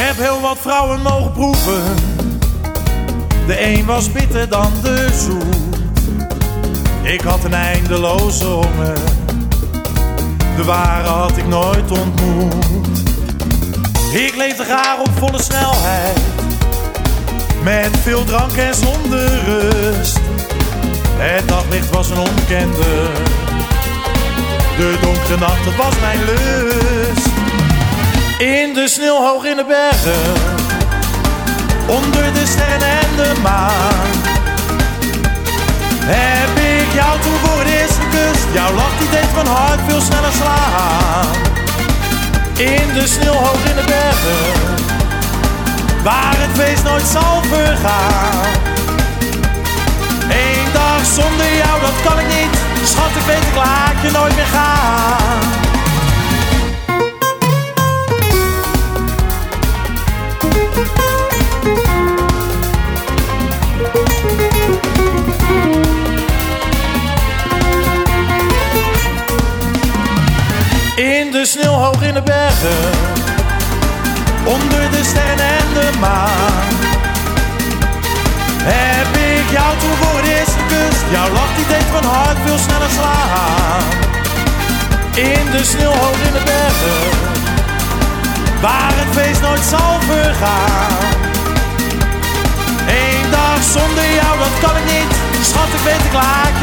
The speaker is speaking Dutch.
heb heel wat vrouwen mogen proeven. De een was bitter dan de zoet. Ik had een eindeloze honger. De ware had ik nooit ontmoet. Ik leefde graag op volle snelheid. Met veel drank en zonder rust. Het daglicht was een onbekende. De donkere nacht, was mijn lust. In de sneeuw hoog in de bergen. Onder de sterren en de maan. Heb ik jou toen voor het eerst gekust. Jouw lach die deed mijn hart veel sneller slaan. In de sneeuw hoog in de bergen. Waar het feest nooit zal vergaan. Eén dag zonder jou, dat kan ik niet. Schat, ik weet, ik laat je nooit meer gaan. In de sneeuw hoog in de bergen, onder de sterren en de maan. Heb ik jou toen voor het eerst gekust, jouw lach die deed mijn hart veel sneller slaan. In de sneeuw hoog in de bergen, waar het feest nooit zal vergaan. Eén dag zonder jou, dat kan ik niet, schat ik weet ik laat